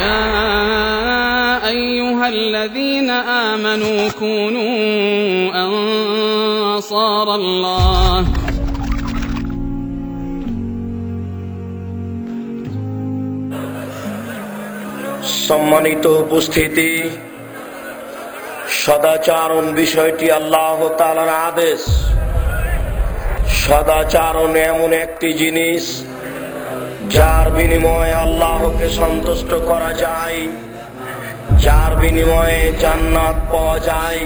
يا أيها الذين آمنوا كونوا أنصار الله সম্মানিত উপস্থিতি সদাচারণ বিষয়টি আল্লাহ তালার আদেশ সদাচারণ এমন একটি জিনিস যার বিনিময়ে আল্লাহকে সন্তুষ্ট করা যায়, যার বিনিময়ে জান্নাত পাওয়া যায়,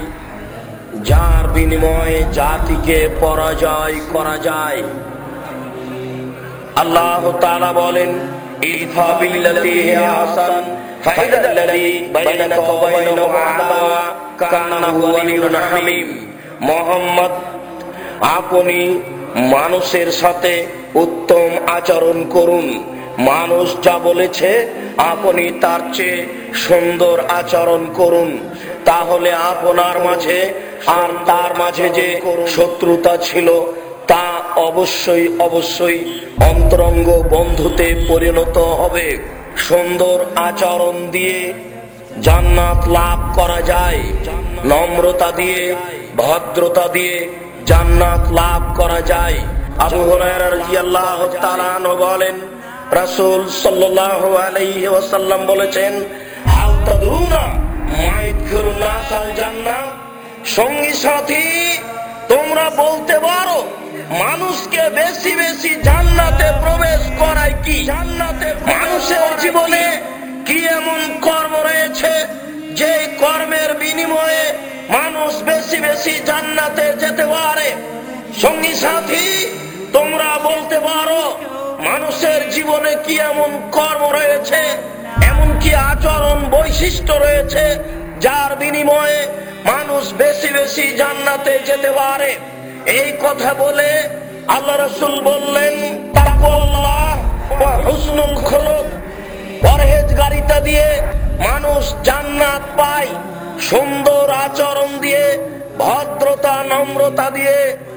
যার বিনিময়ে জাতিকে পরাজয় করা যায়। আল্লাহ তাআলা বলেন মুহাম্মদ, আপনি মানুষের সাথে উত্তম আচরণ করুন। মানুষ যা বলেছে, আপনি তার চেয়ে সুন্দর আচরণ করুন। তাহলে আপনার মাঝে আর তার মাঝে যে শত্রুতা ছিল, তা অবশ্যই অবশ্যই অন্তরঙ্গ বন্ধুতে পরিণত হবে। সুন্দর আচরণ দিয়ে জান্নাত লাভ করা যায়। নম্রতা দিয়ে, ভদ্রতা দিয়ে জান্নাত লাভ করা যায়। আবু বলেন, রাসূল বলেছেন সঙ্গী সাথী, তোমরা বলতে পারো, মানুষকে বেশি বেশি জান্নাতে প্রবেশ করায় কি? জান্নাতে মানুষের জীবনে কি এমন কর্ম রয়েছে যে কর্মের বিনিময়ে মানুষ বেশি বেশি জান্নাতে যেতে পারে? সঙ্গী সাথী মানুষের জীবনে কি এমন কর্ম রয়েছে? এমন কি আচরণ বৈশিষ্ট্য রয়েছে যার বিনিময়ে মানুষ বেশি বেশি জান্নাতে যেতে পারে? এই কথা বলে আল্লাহ রসুল বললেন পরহেজগারিতা দিয়ে মানুষ জান্নাত পায়। সুন্দর আচরণ দিয়ে, ভদ্রতা, নম্রতা দিয়ে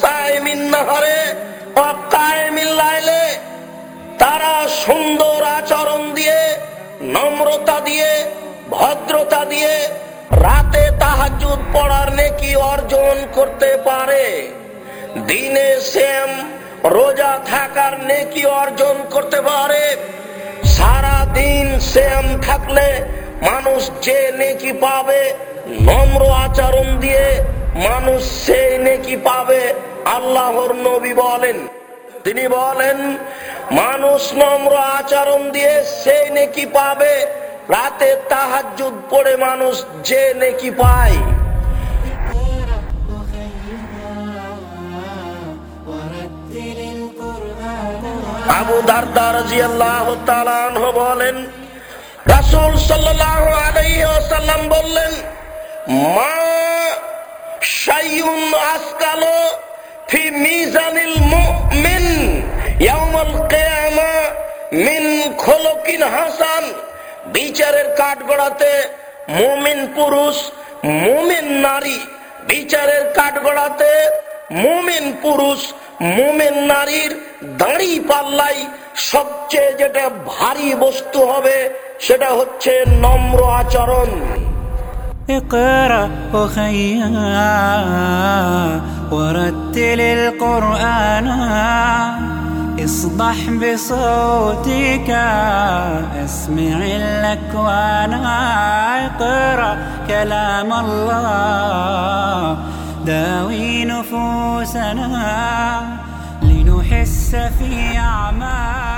সাইমিন লাইলে, তারা সুন্দর আচরণ দিয়ে, নম্রতা দিয়ে, ভদ্রতা দিয়ে, রাতে তাহাজুদ পড়ার নেকি অর্জন করতে পারে। দিনে শ্যাম রোজা থাকার নেকি অর্জন করতে পারে। সারা দিন শ্যাম থাকলে মানুষ যে নেকি পাবে, নম্র আচরণ দিয়ে মানুষ সেই নেকি পাবে, আল্লাহর নবী বলেন। তিনি বলেন, মানুষ নম্র আচরণ দিয়ে সেই নেকি পাবে, রাতে তাহাজুদ পড়ে মানুষ যে নেকি পায়। আবু দারদার বলেন, রাসুল বললেন, মা শাইউন আসকালো ফি মিজানিল মুমিন ইয়াউমাল কিয়ামা মিন খলকিন হাসান। বিচারের কাঠগড়াতে মুমিন পুরুষ, মুমিন নারী। বিচারের কাঠগড়াতে মুমিন পুরুষ, মুমিন নারীর দাঁড়ি পাল্লাই সবচেয়ে যেটা ভারী বস্তু হবে, সেটা হচ্ছে নম্র আচরণ। اقرأ أخيا ورتل القرآن. اصدح بصوتك اسمع الأكوان. اقرأ كلام الله داوي نفوسنا لنحس في أعمال.